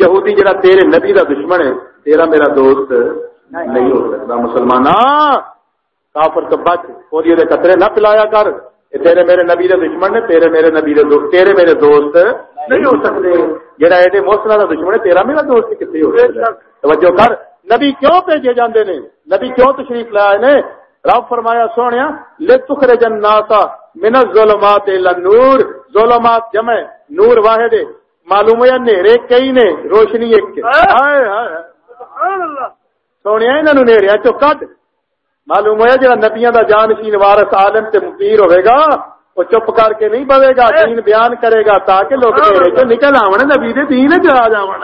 یہودی جڑا تیرے نبی دا دشمن ہے تیرا میرا دوست نہیں ہو سکتا مسلمان۔ کافر تو بچ پولیو دے قطرے نہ پلایا کر۔ تیرے میرے نبی دے دشمن نے تیرے میرے نبی دے دوست تیرے میرے دوست نہیں ہو سکتے۔ جڑا ایڈے موسلا دا دشمن ہے تیرا میرا دوست کتنے ہو سکتا توجہ کر۔ نبی کیوں بھیجے جاندے نے؟ نبی کیوں تشریف لائے نے؟ رب فرمایا سونے لے تخرج الناس من الظلمات الى النور۔ ظلمات جمع نور واحد معلوم ہے نیرے کئی نے روشنی ایک۔ سونے انہاں نو نیرے چو کٹ۔ معلوم ہوا جا نبیاں دا جانشین وارث عالم تے مفیر ہوئے گا وہ چپ کر کے نہیں پوے گا دین بیان کرے گا تاکہ لوگ میرے جو نکل آون نبی دے دین چ آ جاون۔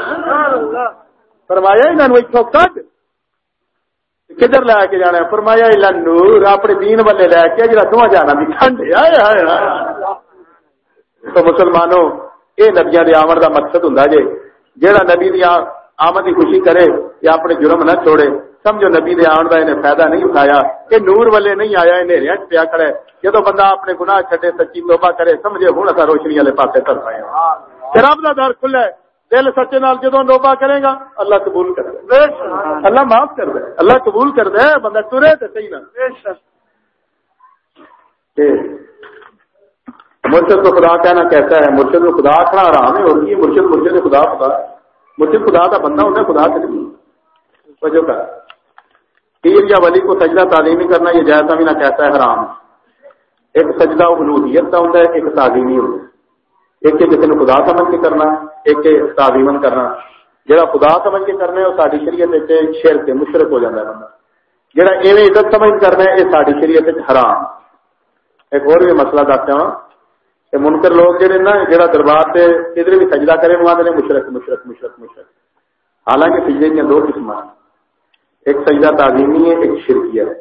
فرمایا انہاں نو ایتھوں کٹ۔ کدھر لے کے جانا فرمایا نور اپنے دین والے لے کے جڑا تو جانا بھی ٹھنڈ آئے آئے تو مسلمانوں اے نبیاں دے آمن دا مقصد ہوندا جے جیڑا نبی دی آمد دی خوشی کرے یا اپنے جرم نہ چھوڑے سمجھو نبی دے آن کا انہیں فائدہ نہیں اٹھایا کہ نور والے نہیں آیا انہیں پیا کھڑے جدو بندہ اپنے گناہ چھڈے سچی توبہ کرے سمجھے ہوں اصا روشنی والے پاسے تر پائے رب کا در کھلا دل سچے نال جدو توبہ کرے گا اللہ قبول کر دے اللہ معاف کر دے اللہ قبول کر دے بندہ ٹرے تو صحیح نہ مرشد کو خدا کہنا کہتا ہے، مرشد کو خدا آخنا آرام ہے اور یہ مرشد مرشد خدا خدا مرشد خدا کا بندہ ہوتا ہے، خدا سے نہیں۔ وجہ کا پیر یا ولی کو سجدہ تعلیمی کرنا، یہ جائزہ بھی نہ کہتا ہے، حرام۔ ایک سجدہ الوحیت کا ہوتا ہے، ایک تعلیمی ہوتا ہے۔ ایک کسی نے خدا سمجھ کے کرنا، ایک تعلیمن کرنا۔ جہاں خدا سمجھ کے کرنا ہے، وہ ساری شریعت شیر کے مشرق ہو جاتا ہے بندہ۔ جہاں ایویں عزت سمجھ کرنا ہے، یہ ساری شریعت حرام۔ ایک اور بھی مسئلہ دستا ہوں۔ کہ منکر لوگ جہے نا جہاں دربار سے ادھر بھی سجدہ کرے وہ آتے ہیں، مشرق مشرق مشرق مشرق۔ حالانکہ سجدے دیا دو قسم ہیں۔ ایک سجدہ تعظیمی ہے، ایک شرکیہ ہے۔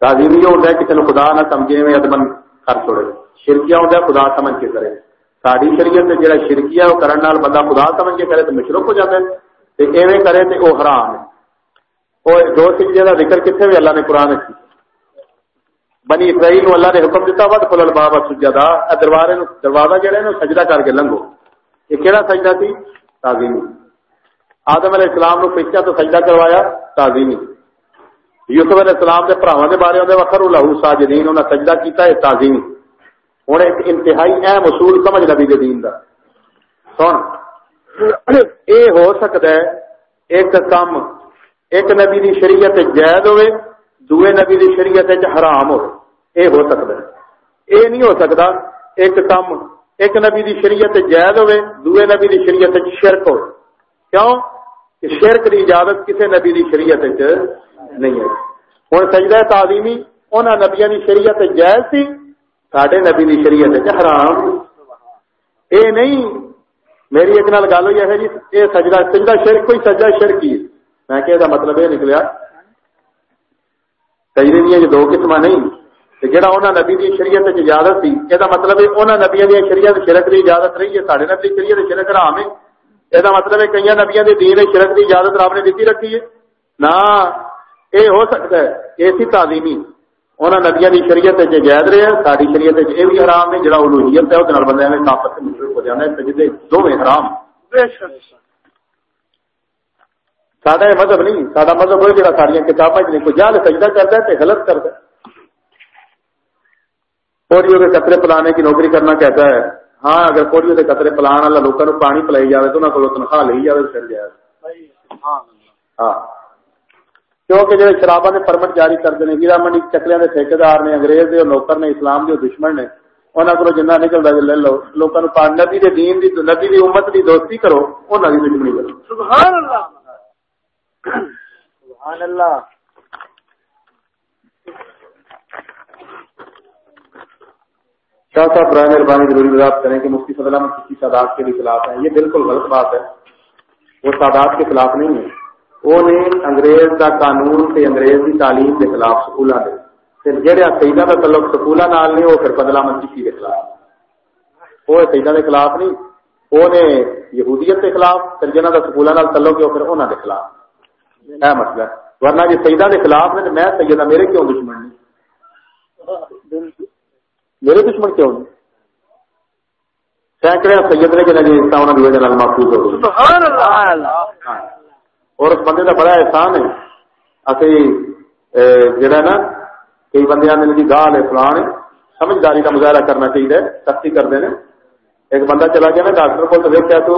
تعظیمی ہوتا ہے کہ چلو خدا نہ سمجھے میں ادمن کر چھوڑے۔ شرکیہ ہوتا ہے، خدا سمجھ کے کرے۔ ساری شریعت سے جڑا شرکیہ ہے، وہ کرنے نال بندہ خدا سمجھ کے کرے تو مشرق ہو جاتا ہے۔ تو ایویں کرے تو وہ حرام ہے۔ وہ دو سجدے کا ذکر کتنے بھی اللہ نے قرآن کی بنی اسرائیل نو اللہ نے حکم دیتا وا فل الباب سجدہ دروازے نو دروازہ جڑا ہے سجدہ کر کے لنگو۔ یہ کہڑا سجدہ تھی تعظیمی آدم علیہ السلام نو پچا تو سجدہ کروایا تعظیمی یوسف علیہ السلام کے براواں کے بارے میں وخر لہو ساجدین انہوں نے سجدہ کیتا ہے تعظیمی ہوں ایک انتہائی اہم اصول سمجھ نبی کے دین دا۔ سن۔ اے ہو سکتا ہے، ایک کام ایک نبی دی شریعت جائز ہوئے، دوے نبی دی شریعت حرام ہو اے ہو سکتا ہے۔ اے نہیں ہو سکتا ایک کام، ایک نبی دی شریعت جائز ہوئے دوے نبی دی شریعت شرک ہو کیوں؟ کہ شرک کی اجازت کسی نبی کی شریعت نہیں ہے۔ ہوں سجدہ تعلیمی انہوں نبیا کی شریعت جائز سی سڈے نبی کی شریعت حرام۔ اے نہیں، میری ایک نال گل ہوئی ہے جی یہ سجدہ سجدہ شرک کوئی سجدہ شرک ہی میں کہ مطلب یہ نکلیا۔ سجدے دیا دو قسم نہیں۔ جہاں انہوں نبی کی شریعت اجازت سی یہ مطلب ہے انہوں نبیا دیا شریعت شرک کی اجازت رہی ہے سارے نبی شریعت شرک حرام ہے۔ یہ مطلب ہے کئی نبیا کے دین شرک کی اجازت رب نے دیتی رکھی ہے۔ نہ یہ ہو سکتا ہے یہ سی تعلیمی انہوں نبیا کی شریعت جائز رہے ہیں ساری شریعت یہ بھی حرام ہے جڑا الوحیت ہے وہ بندے کافت سے مشرق ہو جانا ہے جی دونوں حرام۔ سڈا مذہب نہیں سڈا مذہب وہ جا ساری کتابیں جال سجدہ کرتا ہے تو غلط کرتا ہے۔ پولیو کے قطرے پلانے کی نوکری کرنا کہتا ہے۔ ہاں اگر کوڑیوں کے قطرے پلان والا لوگوں کو پانی پلائی جائے تو انہوں کو تنخواہ لی جائے چل جائے ہاں۔ کیونکہ جی شرابا نے پرمٹ جاری کرتے ہیں گیرا منڈی چکلے کے ٹھیکار نے انگریز اور نوکر نے اسلام کے دشمن نے انہوں کو جنہ نکلتا جی لے لو لوگوں کو نبی کے دین دی نبی کی امت کی دوستی کرو انہوں کی دشمنی کرو۔ سبحان اللہ۔ سبحان اللہ۔ شاہ صاحب برائے مہربانی ضروری وضاحت کریں کہ مفتی صدر احمد کسی تعداد کے بھی خلاف ہیں۔ یہ بالکل غلط بات ہے۔ وہ تعداد کے خلاف نہیں ہے وہ نے انگریز کا قانون سے انگریز کی تعلیم کے خلاف سکولہ دے۔ پھر جہاں سیدہ کا تعلق سکولہ نال نہیں، وہ پھر بدل احمد کے خلاف۔ وہ سیدہ کے خلاف نہیں۔ وہ نے یہودیت کے خلاف، پھر جنہوں کا سکولہ نال تعلق ہے، وہ پھر انہوں کے خلاف۔ ہے مسئلہ ورنہ جی سیدہ کے خلاف نے تو میں سیدہ میرے کیوں دشمن نہیں میرے دشمن کیوں نہیں؟ سینکڑے سید نے کہ جی انہوں کی وجہ محفوظ ہو ہاں۔ اور اس بندے کا بڑا احسان ہے۔ اسی جڑا نا کئی بندے آنے کی گال ہے فلان سمجھداری کا مظاہرہ کرنا چاہیے سختی کرتے ہیں۔ ایک بندہ چلا گیا نا ڈاکٹر کو تو دیکھا تو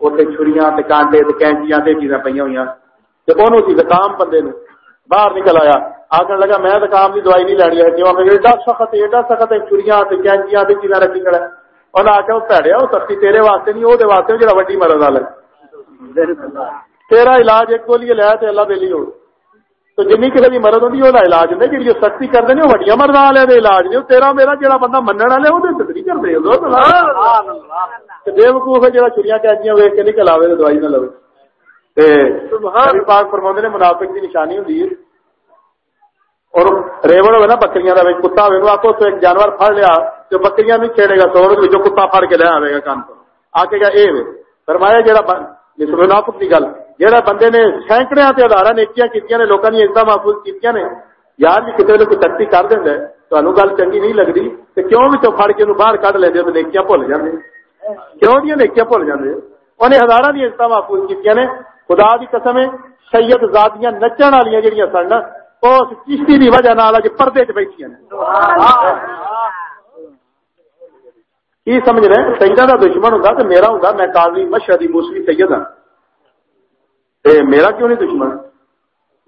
اتنے چھریاں کانٹے کینچیاں چیزاں پہ ہوئی سی زکام بندے نے باہر نکل آیا آخر لگا میں زکام کی دوائی نہیں لینی ہے۔ کیوں؟ ایڈا سخت ایڈا سخت ہے چھریاں کینچیاں چیزاں رکھی کھڑا انہیں آخیا وہ پیڑیا وہ سختی تیرے واسطے نہیں وہ واسطے جڑا وڈی مرض والا تیرا علاج ایک گولی لیا تو اللہ دلی ہو۔ تو جن کسی کی مرد ہوتی وہ علاج ہوں جی سختی کرتے ہیں وڈیا مرد والے علاج نے۔ تیرا میرا جہاں بندہ من والے وہ نہیں کرتے بے وقوف ہے جہاں چڑیا کیجیاں ویک کے نکل آئے دوائی نہ لو پاک فرما نے منافق کی نشانی ہوں اور ریوڑ ہوئے نا بکریاں کا کتا ہوئے آپ کو ایک جانور پھڑ لیا، جو بکریاں نہیں چھیڑے گا سو جو کتا پھڑ کے لے آئے گا کان پر آ کے گا اے فرمایا جہاں منافق کی گل جہاں بندے نے سینکڑے سے ہزار نیکیاں کی لوگوں نے ایسا محفوظ کی یار جی کسی نے کوئی ترقی کر دینا تمہیں گل چنگی نہیں لگتی تو کیوں بھی تو فڑ کے باہر کھ لیں تو نیکیاں بھول جانے کیوں جی دیا نیکیاں بھول جانے انہیں ہزار دیا عزت محفوظ کی نے۔ خدا کی قسم سید زادیاں نچن والی جہاں سن اس چشتی کی وجہ اج پردے چ بیٹھیا کی سمجھ رہے سیدہ کا دشمن ہوں تو میرا ہوں میں کاغذی مشہدی موسمی سید ہوں میرا کیوں نہیں دشمن؟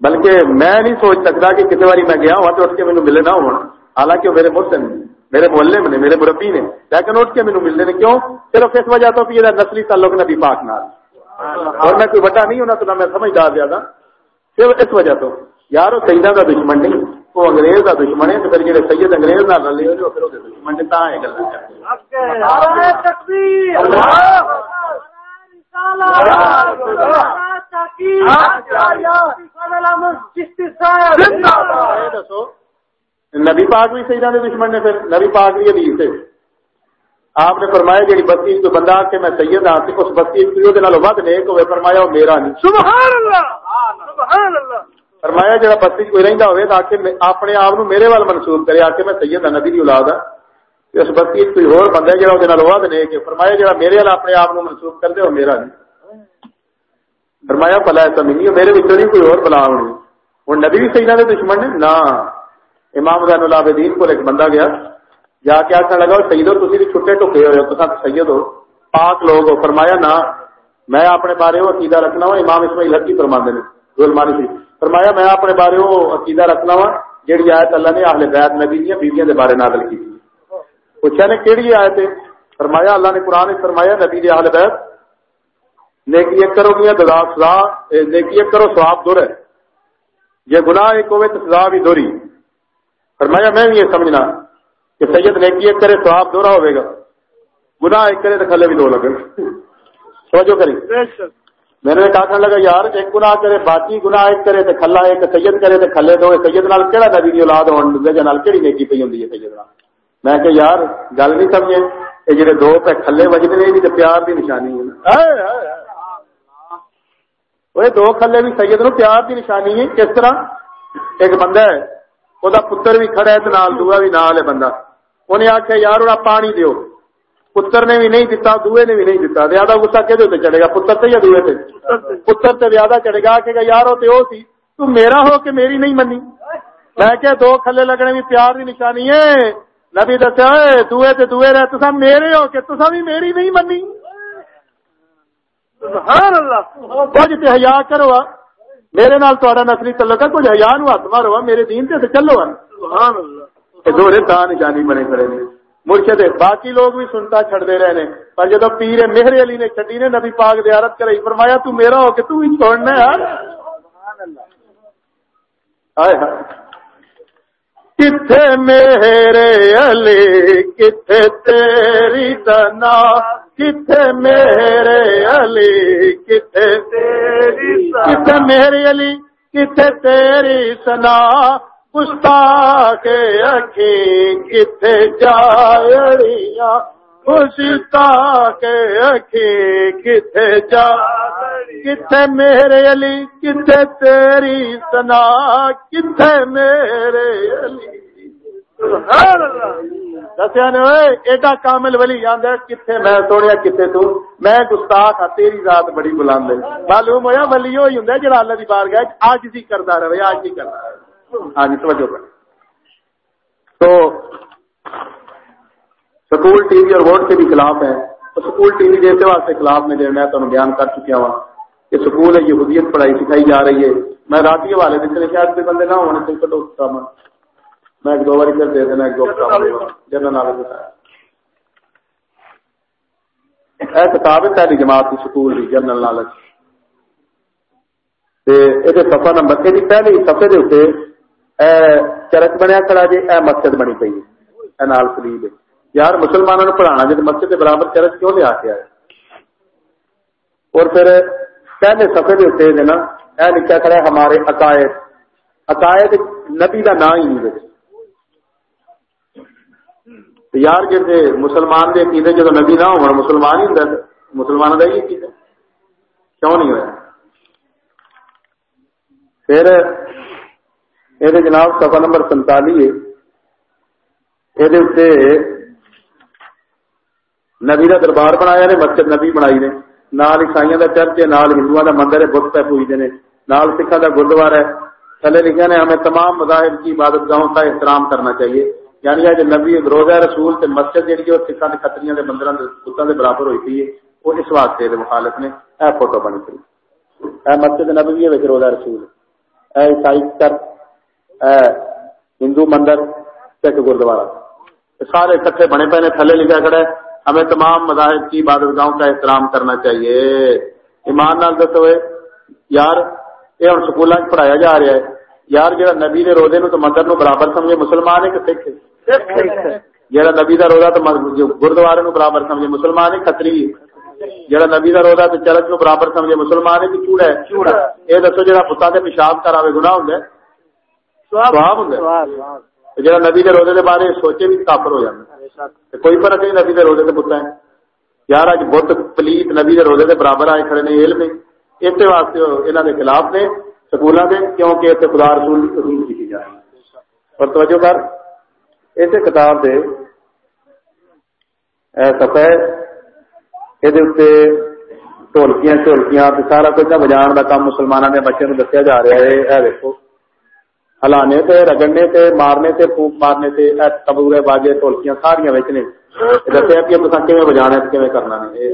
بلکہ میں نہیں سوچ سکتا کہ کتنے باری میں گیا ہوا تو اٹھ کے مجھے ملے نہ ہو حالانکہ میرے محسن میرے محلے میں میرے مربی نے۔ لیکن اٹھ کے مجھے ملنے نے کیوں؟ صرف اس وجہ تو کہ نسلی تعلق نبی پاک نال۔ اور میں کوئی بڑا نہیں ہونا تو نہ میں سمجھدار زیادہ۔ صرف اس وجہ تو۔ یار وہ سیدہ کا دشمن نہیں وہ انگریز کا دشمن ہے تو پھر جی سید انگریز نہ رلے ہو پھر وہ دشمن نے گلا نبی پاک بھی سیدہ دے دشمن نے پھر نبی پاک بھی حدیث ہے۔ آپ نے فرمایا جی بستی کو بندہ کہ میں سید ہاں اس بستی ود نیک ہوئے فرمایا وہ میرا نہیں۔ سبحان سبحان اللہ اللہ! فرمایا جا بستی کوئی رہتا ہوئے تاکہ اپنے آپ میرے وال منسوخ کرے آ کے میں سید نبی کی اولاد ہاں۔ اس بستی کوئی ہو بندہ جا ود نیک فرمایا جا میرے وال اپنے آپ منسوخ کر دے وہ میرا نہیں۔ فرمایا پلا ایسا نہیں میرے بچوں نہیں کوئی اور بلا ہونی ہوں نبی بھی صحیح نہ دشمن نے؟ نہ۔ امام زین العابدین کو ایک بندہ گیا، جا کے آخر لگا سید ہو تھی چھٹے ٹکے ہوئے ہو تو سید ہو، پاک لوگ ہو۔ فرمایا، نہ۔ میں اپنے بارے وہ عقیدہ رکھنا وا، امام اسماعیل حق کی فرما نے ظلمانی سی فرمایا، میں اپنے بارے وہ عقیدہ رکھنا وا جہی آیت اللہ نے اہل بیت نبی دیا، بیویاں دے بارے نازل کی پوچھا نے کہڑی آیت فرمایا، اللہ نے قرآن فرمایا، نبی دے اہل بیت، نیکی ایک کرو گیا ددا سزا نیکی ایک کرو سواب دور ہے۔ یہ گناہ ایک ہوئے تو سزا بھی دوری فرمایا، میں بھی یہ سمجھنا کہ سید نیکی ایک کرے سواب دورا ہوئے گا۔ گناہ ایک کرے تو کھلے بھی دو لگے سمجھو کری میں نے کہا لگا یار ایک گناہ کرے باقی گناہ ایک کرے تو کھلا ایک سید کرے تو کھلے دو سید نال کہڑا نبی دی اولاد ہون نال کہڑی نیکی پئی ہوندی ہے سید نال؟ میں کہ یار گل نہیں سمجھے۔ یہ جڑے دو پہ کھلے وجدے نے یہ پیار دی نشانی ہے وہ دو کھلے بھی سید نو پیار کی نشانی ہے۔ کس طرح؟ ایک بندہ ہے وہ پتر بھی کھڑا ہے تو نال دوا بھی نال ہے بندہ۔ انہیں آخیا یار وہ پانی دیو۔ پتر نے بھی نہیں دتا دوے نے بھی نہیں دتا۔ زیادہ گسا کہ چڑھے گا؟ پتر سے یا دوے سے پتر سے زیادہ چڑھے گا کہ یار وہ تو سی تو میرا ہو کہ میری نہیں منی؟ میں کہ دو کھلے لگنے بھی پیار کی نشانی ہے۔ نبی دسیا دوے تے دوے رہے تو میرے ہو کہ تصا بھی میری نہیں منی؟ سبحان اللہ۔ کچھ تے حیا کرو میرے نال تہاڈا نسلی تعلق ہے کچھ حیا نو ہاتھ مارو میرے دین تے چلو سبحان اللہ۔ دورے تا نشانی بنے کھڑے نے۔ مرشد باقی لوگ بھی سنتا چھڑ دے رہے نے۔ پر جدو پیر مہر علی نے چھڈی نے نبی پاک زیارت کرائی فرمایا تو میرا ہو کہ تو ہی چھوڑنا ہے۔ ہائے کتھے میرے علی کتھے تیری دنا کتھے میرے علی کتھے تیری کتھے میرے علی کتھے تیری سنا پشتا کے اکھی کتھے جائڑیاں پشتا کے اکھی کتھے جا کتھے میرے علی، کتھے تیری سنا کتھے میرے علی۔ دسیا نے ایڈا کامل ولی آدھا کتنے میں سونے کتنے تو؟ میں گستاخ ہاں تیری ذات بڑی بلند معلوم ہوا ولی وہی ہوں جڑا اللہ کی بار گیا آج جی ہی کرتا رہے، آج جی ہی کرتا رہے۔ ہاں جی توجہ کر تو سکول ٹی وی اور ووٹ کے بھی خلاف ہیں۔ تو سکول ٹی وی جیسے واسطے خلاف میں جو میں تمہیں بیان کر چکیا ہوں کہ سکول ہے، یہودیت پڑھائی سکھائی جا رہی ہے۔ میں رات ہی والے دیتے شاید سے بندے نہ ہونے سے کٹو کام۔ میں ایک دو بار پھر دے دینا، ایک دو جنرل نالج بتایا۔ اے کتاب ہے پہلی جماعت کی سکول کی جنرل نالج۔ یہ سفا نمبر یہ پہلی سفے کے اتنے چرچ بنیا کھڑا جی اے مسجد بنی پی ہے نال سلیب یار مسلمانوں پڑھانا جی مسجد کے برابر چرچ کیوں لیا کے آئے؟ اور پھر پہلے سفے کے اتنے نا یہ لکھا کھڑا ہمارے عقائد۔ عقائد نبی کا نام ہی نہیں یار جیسے مسلمان دے عقیدے جب نبی نہ ہو مسلمان ہی ہوں مسلمان کا ہی عقیدہ کیوں نہیں ہوا پھر یہ جناب سفا نمبر سنتالی ہے یہ نبی کا دربار بنایا نے مسجد نبی بنائی نے نال عیسائی کا چرچ ہے نال ہندو کا مندر ہے بت پہ پوجتے ہیں نال سکھا کا گردوارا ہے تھلے لکھا نے ہمیں تمام مذاہب کی عبادت گاہوں کا احترام کرنا چاہیے یعنی جو نبی روزہ رسول تے مسجد جہی ہے سکھا کے کتریاں کے مندر بتوں کے برابر ہوئی تھی وہ اس واسطے مخالف نے اے فوٹو بنی تھی اے مسجد نبی ہے روزہ رسول اے عیسائی کر اے ہندو مندر سکھ گردوارا سارے کٹھے بنے پے نے تھلے لکھا کھڑا ہے۔ ہمیں تمام مذاہب کی عبادت گاہوں کا احترام کرنا چاہیے۔ ایمان نال دسو یار یہ ہوں سکول پڑھایا جا رہا ہے۔ یار جہاں نبی نے روزے نو تو مندر نو برابر سمجھے مسلمان ہے۔ کہ سکھ جہاں نبی کا روزہ تو گردوارے نو برابر سمجھے مسلمان ہے۔ کتری جہاں نبی کا روزہ تو چرچ نو برابر سمجھے مسلمان ہے کہ چوڑا ہے۔ یہ دسو جہاں پتا کے پیشاب کرا گنا ہوں سواب ہوں جہاں نبی کے روزے کے بارے سوچے بھی کافر ہو جائے کوئی فرق نہیں نبی کے روزے کے پتر۔ ہیں یار اج بت پلیت نبی کے روزے کے برابر آئے کھڑے نے علم اس واسطے یہاں کے خلاف نے سکولوں کے کیونکہ اتنے خدا رسول رسول کی جائے اور توجہ کر۔ اس کتاب دے سفے یہ ڈولکیاں ڈولکیاں سارا کچھ بجان کا کام مسلمانوں کے بچے دسیا جا رہا ہے۔ یہ دیکھو۔ ہلانے سے رگڑنے سے مارنے سے پھونک مارنے سے تبورے باجے ٹولکیاں ساریا بچ نے دسیا کہ تصا کی بجانا کی کرنا نے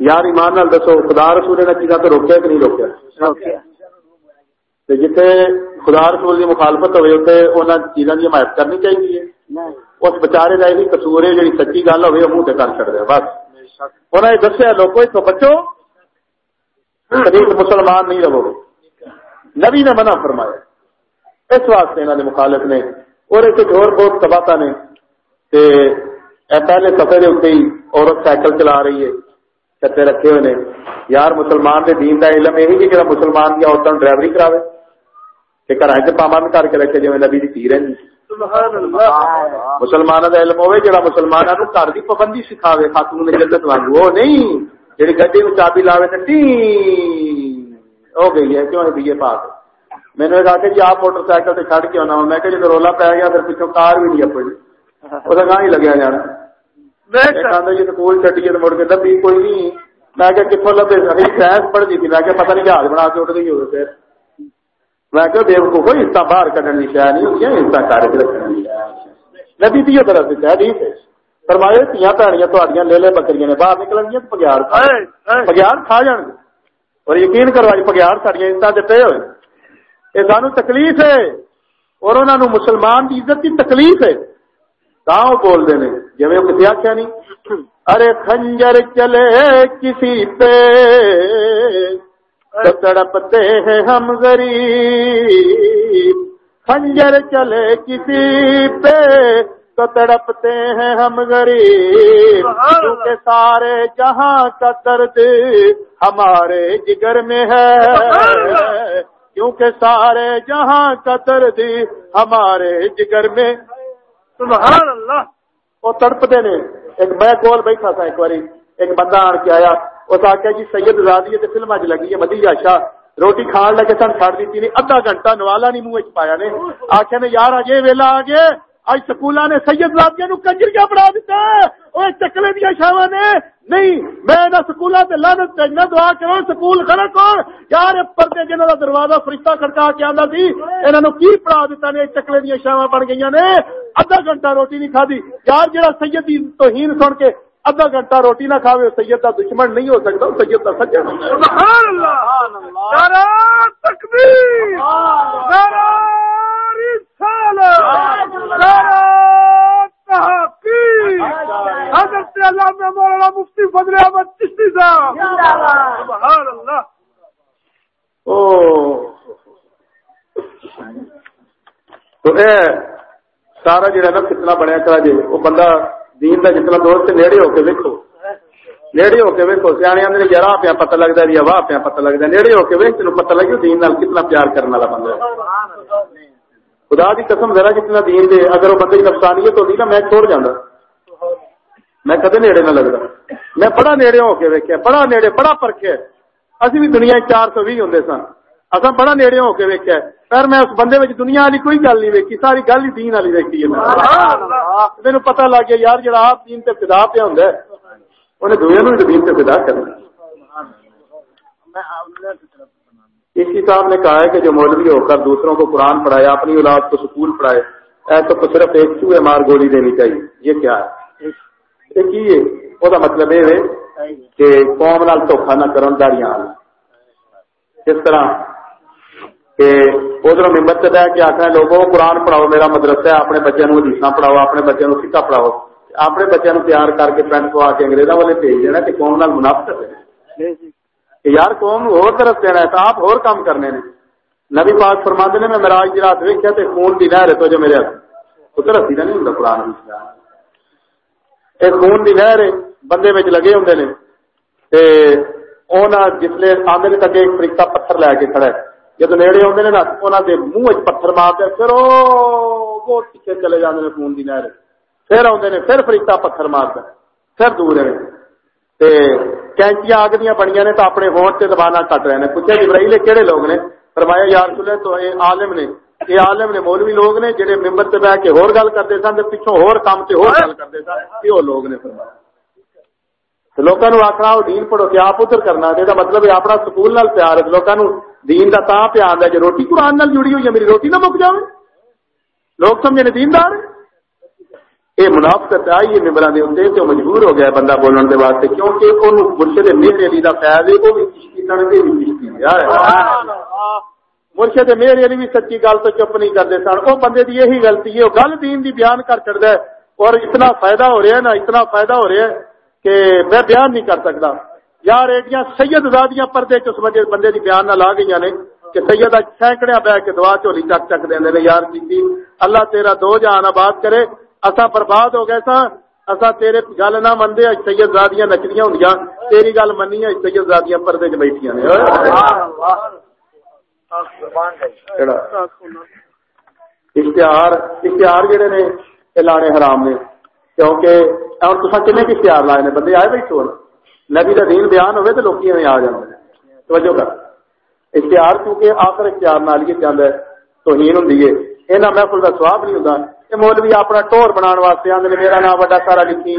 یار ایمان نال دسو خدا رسول نے چیزاں تو روکیا کہ نہیں روکیا؟ جتنے خدا رسول کی مخالفت ہوئے اتنے انہوں چیزوں کی حمایت کرنی چاہیے اس بچارے کا یہ کسور ہے جی سچی گل ہوئے منہ سے کر چڑ دیا بس۔ انہوں نے دسیا لوگوں اس بچو۔ مسلمان نہیں رہو۔ نبی نے منع فرمایا۔ اس واسطے انہوں نے مخالف نے اور ایک اور بہت تباہ نے کہ پہلے سفے کے اتنے ہی عورت سائیکل چلا رہی ہے چتے رکھے ہوئے نے۔ یار مسلمان کے دین کا علم یہی کہ مسلمان کی عورتوں ڈرائیوری کراوے کہ گھر چ پابند کر کے رکھے جی نبی تھی رہی مسلمانوں کا علم ہوئے جا مسلمانوں گھر کی پابندی سکھاوے خاتون جنت وانگو۔ وہ نہیں جی گڈی میں چابی لاوے تو ٹی ہو گئی ہے کیوں بی اے پاس میں نے کہا کہ جی آپ موٹر سائیکل سے چڑھ کے آنا میں کہ جب رولا پی گیا پھر پچھوں کار بھی نہیں اپنی وہ کہاں ہی لگیا جانا جی سکول چٹی مڑ کے دبی کوئی نہیں۔ میں کہ کتوں لبے؟ سائنس پڑھتی تھی۔ میں کہ پتہ نہیں جہاز بنا کے اٹھ گئی ہوگی پھر۔ میں کہ بے وقوف حصہ باہر کی شاید نہیں حصہ کار کے رکھنے کی نبی طرف سے ٹھیک ہے فرمائے تیاں بھڑیاں تھوڑیاں لے لے بکریاں نے باہر نکل گیا پگیار پگیار کھا جان گے۔ اور یقین کرو جی پگیار ساری عزت پہ ہوئے۔ یہ سانو تکلیف ہے اور انہوں نے مسلمان کی عزت کی تکلیف ہے۔ تا بول دے جی وہ کسی آخیا نہیں ارے خنجر چلے کسی پہ تو تڑپتے ہیں ہم غریب۔ خنجر چلے کسی پہ تو تڑپتے ہیں ہم غریب۔ کیونکہ سارے جہاں کا درد ہمارے جگر میں ہے۔ کیونکہ سارے جہاں کا درد ہمارے جگر میں۔ سبحان اللہ۔ وہ تڑپتے نے ایک میں کول بیٹھا تھا ایک باری ایک بندہ آن کے آیا۔ اس آخیا جی سید رادی فلم چ لگی ہے مدی شاہ روٹی کھان لگے سن چڑ دیتی نہیں ادھا گھنٹہ نوالا نہیں منہ پایا نے۔ آخیا نے یار اجے ویلا آ گیا اج سکول نے سید لادیا نو کنجر کیا پڑھا دیتا وہ چکلے دیا شاوا نے۔ نہیں میں سکول لانت نہ دعا کرو سکول کھڑا کر۔ یار پردے جنہوں کا دروازہ فرشتہ کھڑکا کے آتا سی انہوں کی پڑھا دیتا نے؟ چکلے دیا شاوا بن گئی نے۔ ادھا گھنٹہ روٹی نہیں کھا دی یار جہاں سید کی توہین سن کے ادھا گھنٹہ روٹی نہ کھاوے سید کا دشمن نہیں ہو سکتا سید کا سجن۔ مفتی فضل احمد چشتی صاحب۔ تو اے سارا نا کتنا بنیا کرا جی وہ بندہ دین دا جتنا دوست نیڑے ہو کے ویکو نیڑے ہو کے ویکو سیانے آدھے یار پیا پتہ لگتا ہے واہ پیا پتہ لگتا ہے۔ نیڑے ہو کے ویک تین پتہ لگے دین نال کتنا پیار کرنے والا بندہ ہے۔ خدا دی قسم ذرا جتنا دین دے، اگر وہ بندے کی نفسانیت ہوتی نا، میں چھوڑ جانا۔ میں کدے نیڑے نہ لگتا میں بڑا نیڑے ہو کے ویکیا بڑا نیڑے، بڑا پرکھیا۔ اسی بھی دنیا چار سو بھی ہوں سن اصا بڑا نیڑے ہو کے ویکیا پر میں اس بندے میں دنیا والی کوئی گل نہیں ویکھی، ساری گل ہی دین والی ویکھی ہے۔ میرے پتا لگ گیا یار جہاں آپ دین سے فدا پہ ہوں انہیں دنیا نو دین سے فدا کرنا اسی صاحب نے کہا ہے کہ جو مولوی ہو کر دوسروں کو قرآن پڑھائے، اپنی اولاد کو سکول پڑھائے ایسا تو صرف ایک چوہے مار گولی دینی چاہیے۔ یہ کیا ہے؟ ایک وہ مطلب یہ ہے کہ قوم نال دھوکھا نہ کرن، داڑیاں اس طرح کہ ادھر ممبر سے بہ کے آخر لوگوں قرآن پڑھاؤ، میرا مدرسہ ہے، اپنے بچوں کو حدیث پڑھاؤ، اپنے بچوں کو سکا پڑھاؤ۔ اپنے بچوں کو تیار کر کے پینٹ پوا کے انگریزوں والے بھیج دینا کہ قوم نال منافع ہے۔ جی، جی۔ کہ یار قوم اور طرف دینا ہے تو آپ اور کام کرنے نے۔ نبی پاک فرما نے میں مراج کی رات ویکیا تو خون کی لہر ہے، تو جو میرے اتر رسی نہیں ہوں قرآن یہ خون کی لہر بندے میں لگے ہوں نے۔ جسے آدھے تک ایک فرقہ پتھر لے کے کھڑا ہے۔ جب نیڑے آتے نا انہوں کے منہ پتھر مارتے، پھر وہ پیچھے چلے جاتے ہیں خون کی نہر پھر آتے ہیں پھر فریقہ پتھر مارتا، پھر دور ہے کینچیاں آگ دیا بنیا نے تو اپنے ہون سے دبانا کٹ رہے ہیں پوچھا جبرائیل کہڑے لوگ نے فرمایا یار سلے تو یہ عالم نے یہ عالم نے مولوی لوگ نے جہے ممبر سے بہ کے ہور گل کرتے سن تے پچھوں ہور کام سے ہور گل کرتے سن یہ لوگ نے فرمایا لوگوں آخنا وہ دین پڑھو کہ آپ ادھر کرنا یہ مطلب اپنا سکول نال پیار ہے لوگوں دین کا تا پیار ہے جو روٹی قرآن نال جڑی ہوئی ہے میری روٹی نہ مک جائے لوگ سمجھے دیندار یہ منافقت آئی ہے ممبر کے اتنے تو مجبور ہو گیا بندہ بولنے کے واسطے کیونکہ وہ مرشد میرے علی کا فیض ہے وہ بھی کشتی سڑکے بھی کشتی مرشد میرے علی بھی سچی گل تو چپ نہیں کرتے سن۔ وہ بندے کی یہی غلطی ہے وہ گل دین دی بیان کر چڑھتا ہے۔ اور اتنا فائدہ ہو رہا ہے نا اتنا فائدہ ہو رہا ہے کہ میں بیان نہیں کر سکتا یار ایڈیاں سید زادیاں پردے چ وجہ بندے دی بیان نہ لا گئی نے کہ سید سینکڑے بہ کے دعا چولی چک چک دیں یار جی اللہ تیرا دو جہان آباد کرے۔ اسا برباد ہو گئے سا اسا تیرے گل نہ مندے سید زادیاں نچدیاں ہوندیاں تیری گل منی ہے سید زادیاں پردے چ بیٹھیاں نے۔ اشتہار اشتہار جڑے نے لانے حرام نے۔ کیونکہ اور تصا کنے کی اشتہار لائے نے؟ بندے آئے بیٹھے ہو نبی کا دین بیان ہوئے تو لوگ آ جاتے توجہ کر۔ اشتہار کیونکہ آخر اشتہار نال یہ چاہتا ہے تو ہین ہوں یہاں محفل کا سواب نہیں ہوتا مولوی اپنا ٹور بنا واسطے آدھے میرا نام بڑا سارا لکھی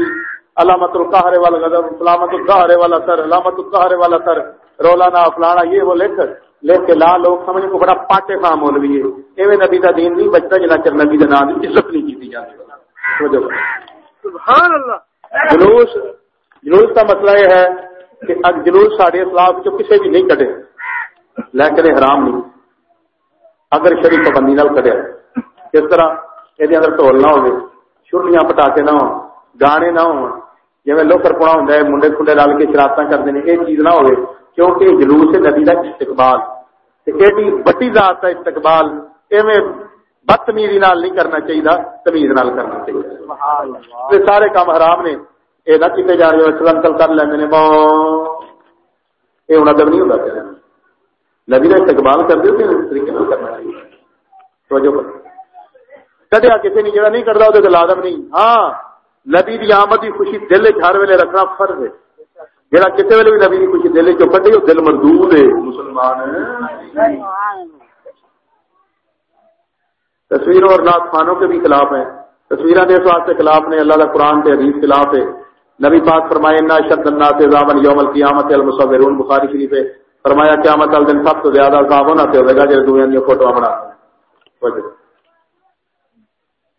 علامت القاہرے والا غضب سلامت القاہرے والا سر علامت القاہرے والا سر رولا نا فلانا یہ وہ لکھ لکھ کے لا لوگ سمجھ کو بڑا پاٹے خام مولوی ہے۔ ایویں نبی کا دین نہیں بچتا جنا چر نبی کا نام عزت نہیں کی جاتی سبحان اللہ جلوس جلوس کا مسئلہ یہ ہے کہ جلوس سارے اسلام جو کسی بھی نہیں کٹے لیکن حرام نہیں۔ اگر شریف پابندی نال کٹیا اس طرح یہ اندر ٹول نہ ہو چھٹیاں پٹاخے نہ ہو گانے نہ ہو جی لوکر پونا ہوں منڈے کھنڈے رل کے شرارت کرتے ہیں یہ چیز نہ ہو کیونکہ جلوس نبی کا استقبال ایڈی وڈی ذات کا استقبال ایویں بدتمیزی نال نہیں کرنا چاہیے تمیز نال کرنا چاہیے سارے کام حرام نے یہ نہ کیتے جا رہے کر لینے نے یہ ہونا ادب نہیں ہوتا نبی کا استقبال کر دے اس طریقے سے کرنا چاہیے توجہ کٹیا کسی نے جڑا نہیں کرتا وہ لازم نہیں ہاں نبی دی آمد کی خوشی دل ہر ویلے رکھنا فرض ہے۔ جہاں کسی ویل بھی نبی کی خوشی دل چو کٹی وہ دل مردود ہے۔ مسلمان تصویروں اور ناط خانوں کے بھی خلاف ہیں۔ تصویریں اس واسطے خلاف نے اللہ کا قرآن کے حدیث خلاف ہے۔ نبی پاک فرمائے نا شد الناس زامن یوم القیامت المصورون بخاری شریف ہے۔ فرمایا قیامت والے دن سب تو زیادہ صاحب ہونا سے ہوگا جب دنیا کی فوٹو بنا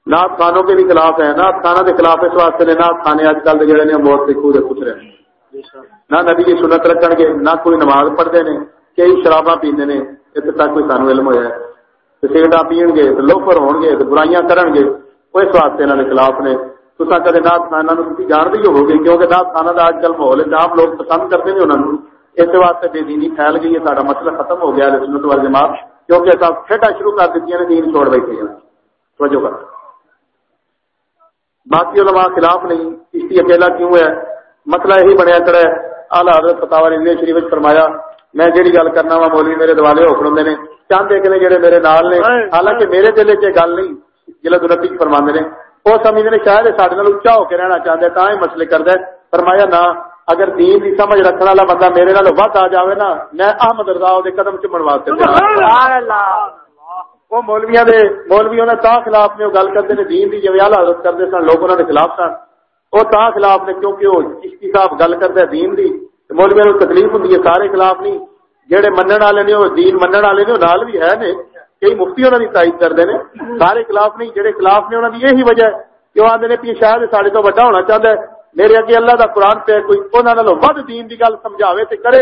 ناط خانوں کے بھی خلاف ہیں ناط خانہ کے خلاف اس واسطے نے ناط خانے اج کل جڑے نے بہت سکھو دے کچھ رہے ہیں۔ نہ نبی کی سنت رکھن گے نہ کوئی نماز پڑھتے ہیں کئی شرابا پیتے ہیں اتنے تک کوئی سانو علم ہوا سگٹا پین گے لوفر ہو گے برائیاں کرن گے اس واسطے انہوں کے خلاف نے۔ تو کدے نات خانہ جانتے ہی ہوگی کیونکہ نات خانہ کا اج کل ماحول ہے آپ لوگ پسند کرتے ہیں انہوں نے اس واسطے بے دینی پھیل گئی ہے سارا مسئلہ ختم ہو گیا سنت والے جماعت کیونکہ سب کھیڈا شروع کر دیتی ہیں دین چھوڑ بیٹھے ہیں۔ توجہ کر۔ باقی علماء خلاف نہیں کشتی اکیلا کیوں ہے؟ مسئلہ یہی بنیا کرا ہے۔ آلہ حضرت فتح ریلوے شریف فرمایا میں جہی گل کرنا وا مولوی میرے دوالے ہو کھڑے نے۔ ایک نے جڑے میرے نال نے حالانکہ میرے دل چ گل نہیں جلد انتی فرما نے۔ وہ سمجھتے نے شاید سارے اچا ہو کے رہنا چاہتے تا ہی مسئلے کرد فرمایا نہ اگر دین کی سمجھ رکھنے والا بندہ میرے نال ود آ جائے نا میں احمد رضا قدم چمن واسطے وہ مولویا مولوی نے تا خلاف نے گل کرتے ہیں، دین کی جی حضرت کرتے سن، لوگ انہوں کے خلاف سن۔ وہ تا خلاف نے کیونکہ وہ چشتی صاحب گل کرتے دین دی مولوی نو تکلیف ہوں سارے خلاف نہیں۔ جہے من والے نے، وہ دین من والے نے، وہ نال بھی ہے نے۔ کئی مفتی انہوں کی تائید کرتے ہیں۔ سارے خلاف نہیں جہے خلاف نے انہوں کی یہی وجہ ہے۔ کہ وہ آدھے پی شاید سارے تو وڈا ہونا چاہتا ہے۔ میرے اگے اللہ کا قرآن پہ کوئی انہوں ود دین کی گل سمجھاوے تے کرے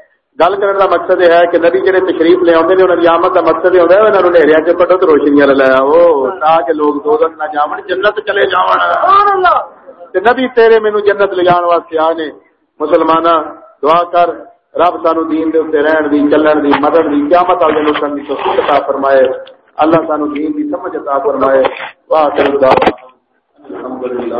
گل کرنے کا مقصد یہ ہے کہ نبی جہے تشریف لے آتے ہیں انہوں کی آمد کا مقصد یہ ہوتا ہے انہوں نے ہریا کے پٹو تو روشنی والا لایا وہ تاکہ لوگ دو دن نہ جاون جنت چلے جاون۔ نبی تیرے مینو جنت لے جان واسطے آنے مسلمان دعا کر رب سانو دین دے اتنے رہن دی چلن دی مدد دی قیامت والے لوگوں کی توفیق عطا فرمائے۔ اللہ سانو دین دی سمجھ عطا فرمائے۔ واہ کر الحمدللہ